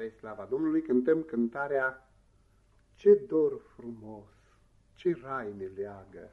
Spre slava Domnului cântăm cântarea Ce dor frumos, ce rai ne leagă.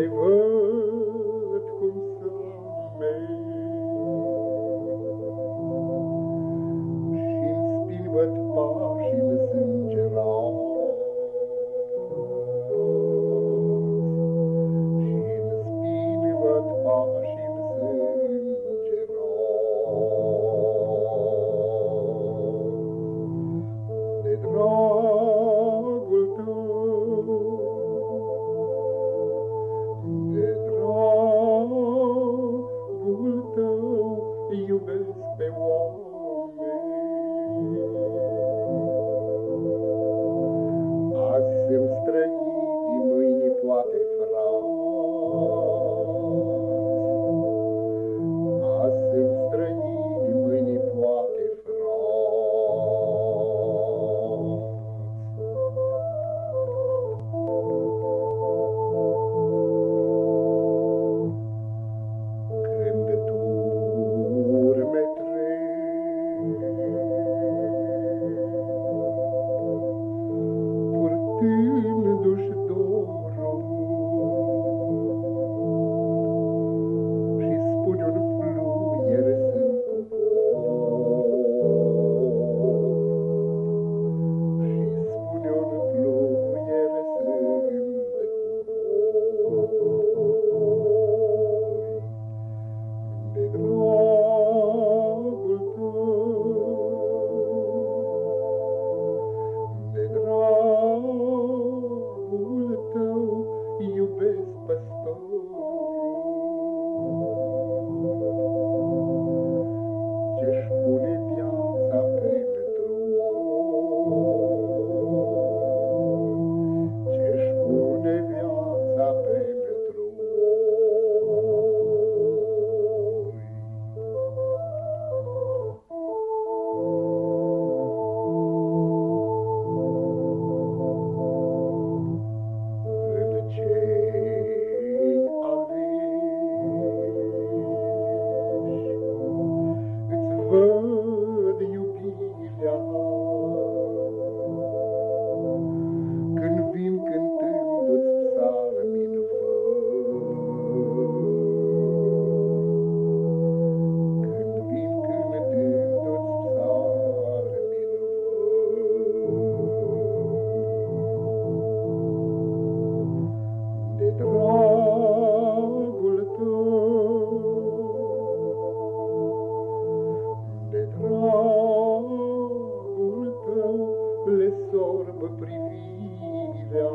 Hollywood. Le sorb privirea.